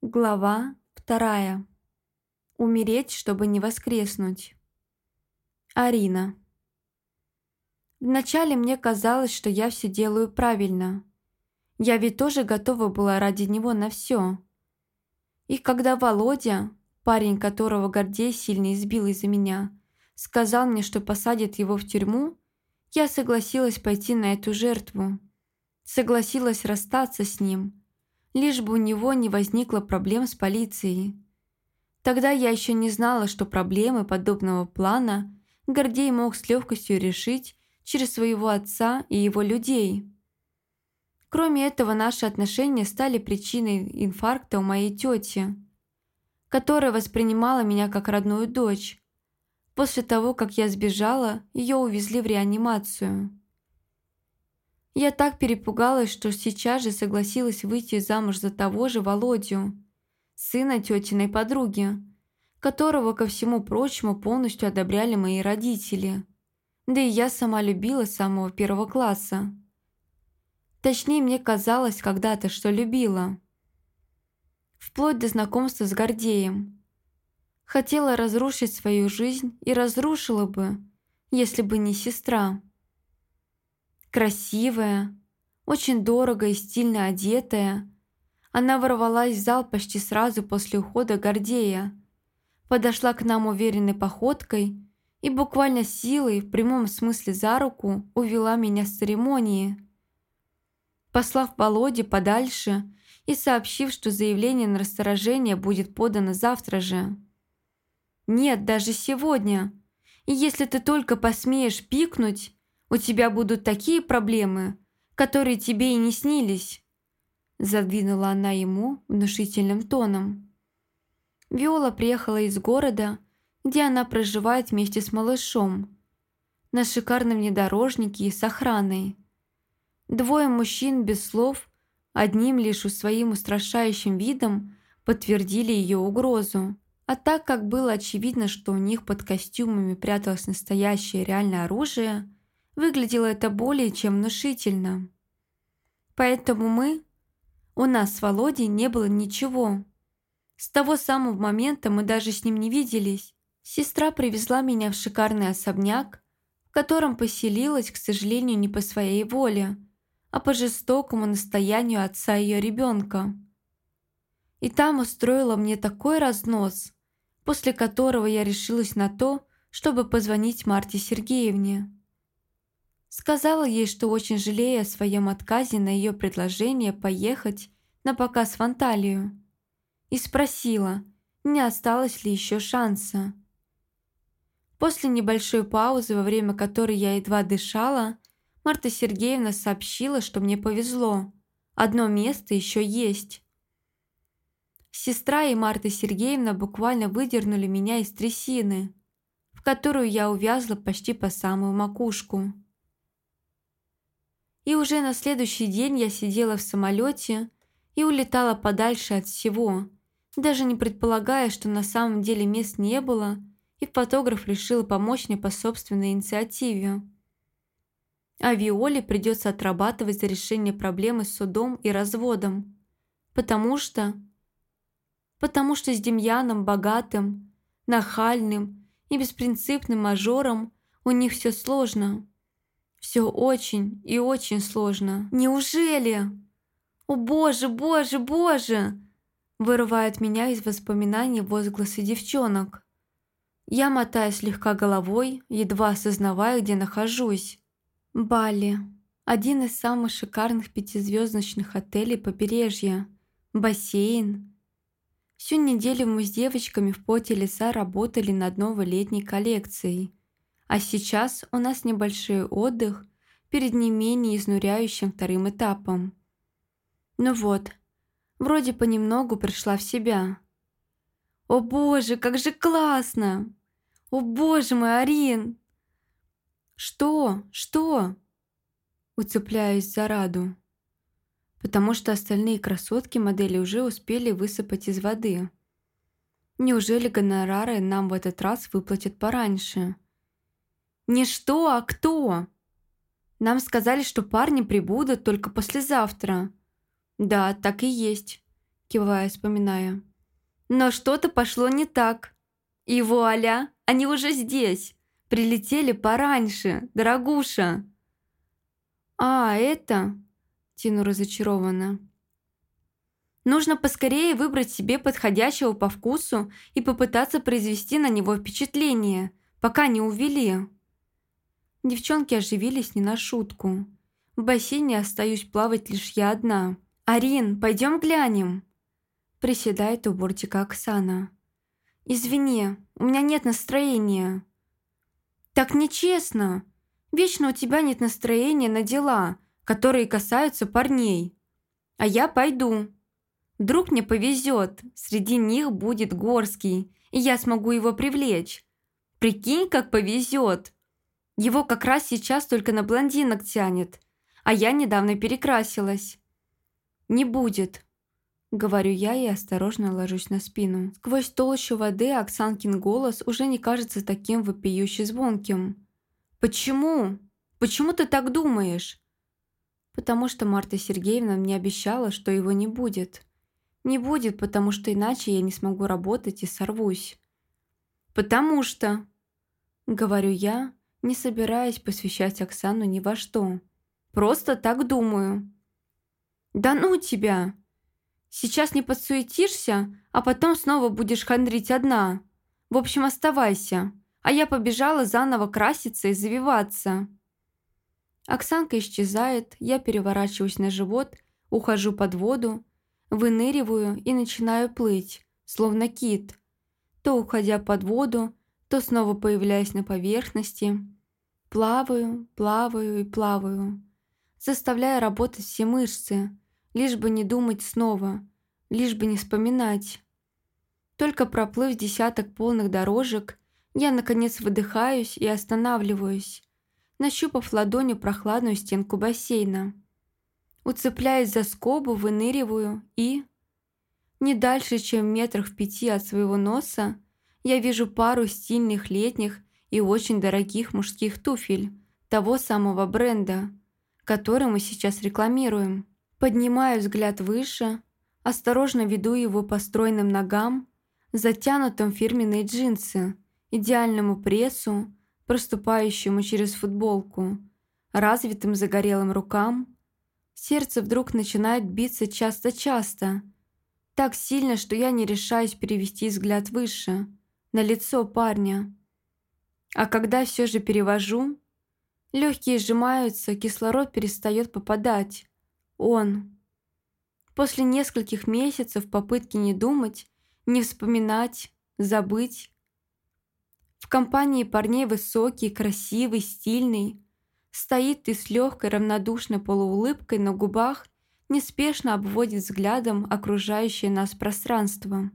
Глава вторая. Умереть, чтобы не воскреснуть. Арина. Вначале мне казалось, что я все делаю правильно. Я ведь тоже готова была ради него на все. И когда Володя, парень, которого Гордей сильно избил из-за меня, сказал мне, что посадит его в тюрьму, я согласилась пойти на эту жертву. Согласилась расстаться с ним, лишь бы у него не возникло проблем с полицией. Тогда я еще не знала, что проблемы подобного плана Гордей мог с легкостью решить через своего отца и его людей. Кроме этого, наши отношения стали причиной инфаркта у моей тети, которая воспринимала меня как родную дочь. После того, как я сбежала, ее увезли в реанимацию. Я так перепугалась, что сейчас же согласилась выйти замуж за того же Володю, сына тетиной подруги, которого, ко всему прочему, полностью одобряли мои родители. Да и я сама любила с самого первого класса. Точнее, мне казалось когда-то, что любила. Вплоть до знакомства с Гордеем. Хотела разрушить свою жизнь и разрушила бы, если бы не сестра. Красивая, очень дорого и стильно одетая, она ворвалась в зал почти сразу после ухода Гордея, подошла к нам уверенной походкой и буквально силой, в прямом смысле за руку, увела меня с церемонии. Послав Володе подальше и сообщив, что заявление на расторжение будет подано завтра же. «Нет, даже сегодня. И если ты только посмеешь пикнуть, у тебя будут такие проблемы, которые тебе и не снились», задвинула она ему внушительным тоном. Виола приехала из города, где она проживает вместе с малышом, на шикарном внедорожнике и с охраной. Двое мужчин без слов, одним лишь своим устрашающим видом подтвердили ее угрозу. А так как было очевидно, что у них под костюмами пряталось настоящее реальное оружие – Выглядело это более чем внушительно. Поэтому мы... У нас с Володей не было ничего. С того самого момента мы даже с ним не виделись. Сестра привезла меня в шикарный особняк, в котором поселилась, к сожалению, не по своей воле, а по жестокому настоянию отца ее ребенка. И там устроила мне такой разнос, после которого я решилась на то, чтобы позвонить Марте Сергеевне. Сказала ей, что очень жалею о своем отказе на ее предложение поехать на показ в Анталию. И спросила, не осталось ли еще шанса. После небольшой паузы, во время которой я едва дышала, Марта Сергеевна сообщила, что мне повезло. Одно место еще есть. Сестра и Марта Сергеевна буквально выдернули меня из трясины, в которую я увязла почти по самую макушку. И уже на следующий день я сидела в самолете и улетала подальше от всего, даже не предполагая, что на самом деле мест не было, и фотограф решил помочь мне по собственной инициативе. А Виоле придется отрабатывать за решение проблемы с судом и разводом, потому что... Потому что с Демьяном богатым, нахальным и беспринципным мажором у них все сложно. Все очень и очень сложно. Неужели? О боже, боже, боже! Вырывает меня из воспоминаний возгласы девчонок. Я мотаю слегка головой, едва осознавая, где нахожусь. Бали. Один из самых шикарных пятизвездочных отелей побережья. Бассейн. Всю неделю мы с девочками в поте леса работали над новой летней коллекцией – а сейчас у нас небольшой отдых перед не менее изнуряющим вторым этапом. Ну вот, вроде понемногу пришла в себя. «О боже, как же классно! О боже мой, Арин!» «Что? Что?» Уцепляюсь за Раду. Потому что остальные красотки модели уже успели высыпать из воды. Неужели гонорары нам в этот раз выплатят пораньше?» «Не что, а кто?» «Нам сказали, что парни прибудут только послезавтра». «Да, так и есть», – кивая, вспоминая. «Но что-то пошло не так. И вуаля, они уже здесь. Прилетели пораньше, дорогуша!» «А, это...» – тяну разочарованно. «Нужно поскорее выбрать себе подходящего по вкусу и попытаться произвести на него впечатление, пока не увели». Девчонки оживились не на шутку. В бассейне остаюсь плавать лишь я одна. «Арин, пойдем глянем!» Приседает у бортика Оксана. «Извини, у меня нет настроения». «Так нечестно! Вечно у тебя нет настроения на дела, которые касаются парней. А я пойду. Вдруг мне повезет, среди них будет Горский, и я смогу его привлечь. Прикинь, как повезет!» Его как раз сейчас только на блондинок тянет, а я недавно перекрасилась. «Не будет», — говорю я и осторожно ложусь на спину. Сквозь толщу воды Оксанкин голос уже не кажется таким вопиюще звонким. «Почему? Почему ты так думаешь?» «Потому что Марта Сергеевна мне обещала, что его не будет. Не будет, потому что иначе я не смогу работать и сорвусь». «Потому что...» — говорю я, не собираясь посвящать Оксану ни во что. Просто так думаю. Да ну тебя! Сейчас не подсуетишься, а потом снова будешь хандрить одна. В общем, оставайся. А я побежала заново краситься и завиваться. Оксанка исчезает, я переворачиваюсь на живот, ухожу под воду, выныриваю и начинаю плыть, словно кит, то уходя под воду, то снова появляясь на поверхности. Плаваю, плаваю и плаваю, заставляя работать все мышцы, лишь бы не думать снова, лишь бы не вспоминать. Только проплыв десяток полных дорожек, я, наконец, выдыхаюсь и останавливаюсь, нащупав ладонью прохладную стенку бассейна. Уцепляясь за скобу, выныриваю и... Не дальше, чем метрах в пяти от своего носа, я вижу пару стильных летних и очень дорогих мужских туфель того самого бренда, который мы сейчас рекламируем. Поднимаю взгляд выше, осторожно веду его по стройным ногам, затянутым фирменные джинсы, идеальному прессу, проступающему через футболку, развитым загорелым рукам. Сердце вдруг начинает биться часто-часто, так сильно, что я не решаюсь перевести взгляд выше – на лицо парня. А когда все же перевожу, легкие сжимаются, кислород перестает попадать. Он. После нескольких месяцев попытки не думать, не вспоминать, забыть. В компании парней высокий, красивый, стильный, стоит и с легкой равнодушной полуулыбкой на губах неспешно обводит взглядом окружающее нас пространство.